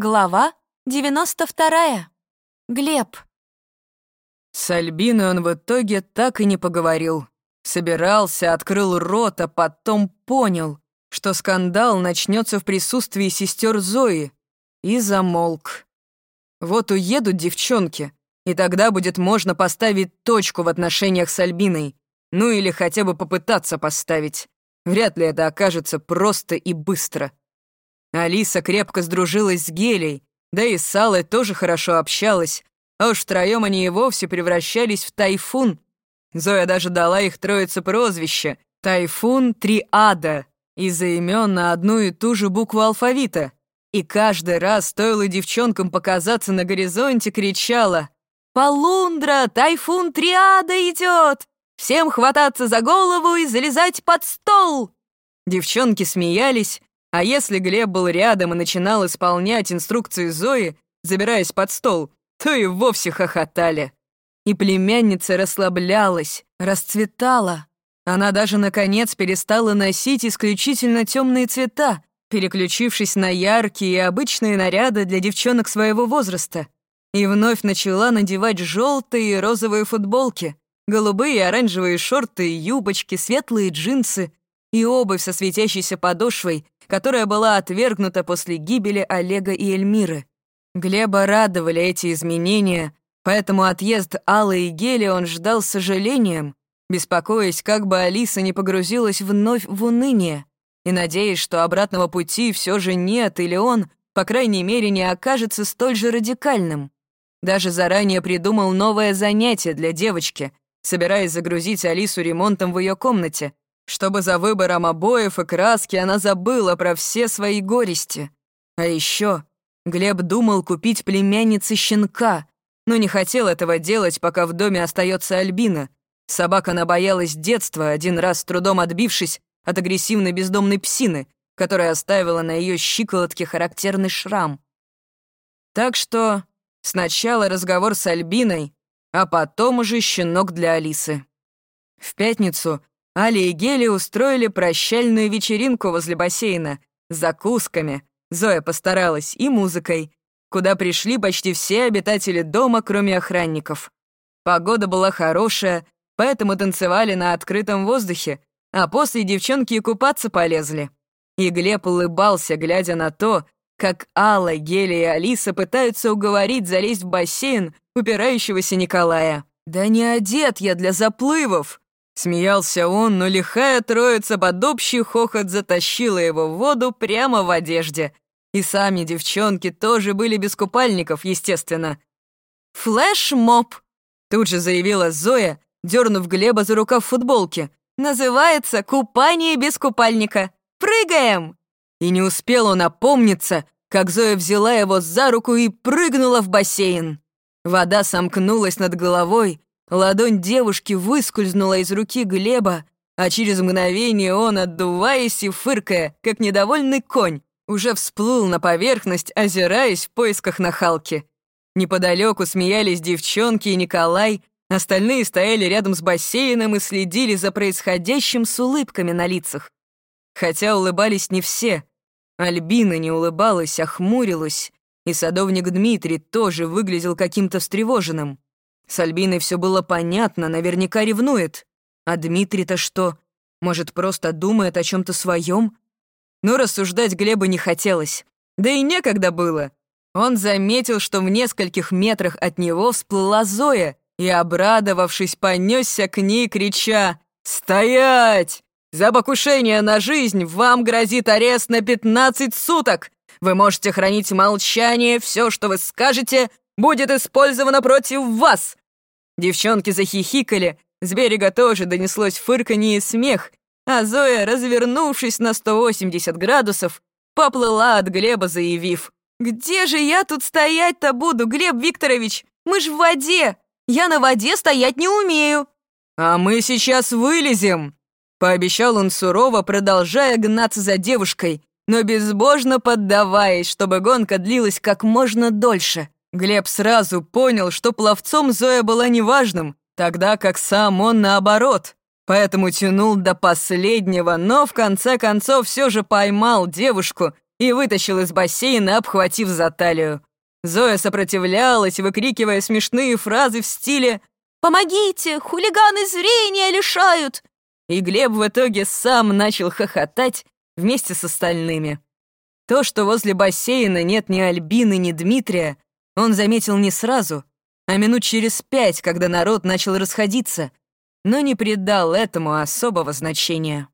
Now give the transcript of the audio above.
Глава 92. Глеб. С Альбиной он в итоге так и не поговорил. Собирался, открыл рот, а потом понял, что скандал начнется в присутствии сестер Зои, и замолк. Вот уедут девчонки, и тогда будет можно поставить точку в отношениях с Альбиной, ну или хотя бы попытаться поставить. Вряд ли это окажется просто и быстро. Алиса крепко сдружилась с Гелей, да и с Аллой тоже хорошо общалась, а уж втроем они и вовсе превращались в тайфун. Зоя даже дала их троице прозвище «Тайфун Триада» из-за имен на одну и ту же букву алфавита. И каждый раз стоило девчонкам показаться на горизонте, кричала «Полундра! Тайфун Триада идет! Всем хвататься за голову и залезать под стол!» Девчонки смеялись, а если Глеб был рядом и начинал исполнять инструкции Зои, забираясь под стол, то и вовсе хохотали. И племянница расслаблялась, расцветала. Она даже, наконец, перестала носить исключительно темные цвета, переключившись на яркие и обычные наряды для девчонок своего возраста. И вновь начала надевать желтые и розовые футболки, голубые и оранжевые шорты юбочки, светлые джинсы и обувь со светящейся подошвой, которая была отвергнута после гибели Олега и Эльмиры. Глеба радовали эти изменения, поэтому отъезд Аллы и Гели он ждал с сожалением, беспокоясь, как бы Алиса не погрузилась вновь в уныние, и надеясь, что обратного пути все же нет, или он, по крайней мере, не окажется столь же радикальным. Даже заранее придумал новое занятие для девочки, собираясь загрузить Алису ремонтом в ее комнате, чтобы за выбором обоев и краски она забыла про все свои горести. А еще Глеб думал купить племяннице щенка, но не хотел этого делать, пока в доме остается Альбина. Собака набоялась детства, один раз с трудом отбившись от агрессивной бездомной псины, которая оставила на ее щиколотке характерный шрам. Так что сначала разговор с Альбиной, а потом уже щенок для Алисы. В пятницу Али и Гели устроили прощальную вечеринку возле бассейна закусками, Зоя постаралась, и музыкой, куда пришли почти все обитатели дома, кроме охранников. Погода была хорошая, поэтому танцевали на открытом воздухе, а после девчонки и купаться полезли. И Глеб улыбался, глядя на то, как Алла, Гели и Алиса пытаются уговорить залезть в бассейн упирающегося Николая. «Да не одет я для заплывов!» Смеялся он, но лихая троица под общий хохот затащила его в воду прямо в одежде. И сами девчонки тоже были без купальников, естественно. «Флэш-моб!» Тут же заявила Зоя, дернув Глеба за рукав футболки. «Называется «Купание без купальника». Прыгаем!» И не успел он опомниться, как Зоя взяла его за руку и прыгнула в бассейн. Вода сомкнулась над головой, Ладонь девушки выскользнула из руки Глеба, а через мгновение он, отдуваясь и фыркая, как недовольный конь, уже всплыл на поверхность, озираясь в поисках нахалки. Неподалеку смеялись девчонки и Николай, остальные стояли рядом с бассейном и следили за происходящим с улыбками на лицах. Хотя улыбались не все. Альбина не улыбалась, а хмурилась, и садовник Дмитрий тоже выглядел каким-то встревоженным. С Альбиной все было понятно, наверняка ревнует. А Дмитрий-то что? Может, просто думает о чем то своем? Но рассуждать Глебу не хотелось. Да и некогда было. Он заметил, что в нескольких метрах от него всплыла Зоя и, обрадовавшись, понесся к ней, крича «Стоять! За покушение на жизнь вам грозит арест на 15 суток! Вы можете хранить молчание, все, что вы скажете, будет использовано против вас!» Девчонки захихикали, с берега тоже донеслось фырканье и смех, а Зоя, развернувшись на 180 градусов, поплыла от Глеба, заявив, «Где же я тут стоять-то буду, Глеб Викторович? Мы ж в воде! Я на воде стоять не умею!» «А мы сейчас вылезем!» Пообещал он сурово, продолжая гнаться за девушкой, но безбожно поддаваясь, чтобы гонка длилась как можно дольше. Глеб сразу понял, что пловцом Зоя была неважным, тогда как сам он наоборот. Поэтому тянул до последнего, но в конце концов все же поймал девушку и вытащил из бассейна, обхватив за талию. Зоя сопротивлялась, выкрикивая смешные фразы в стиле «Помогите! Хулиганы зрения лишают!» И Глеб в итоге сам начал хохотать вместе с остальными. То, что возле бассейна нет ни Альбины, ни Дмитрия, он заметил не сразу, а минут через пять, когда народ начал расходиться, но не придал этому особого значения.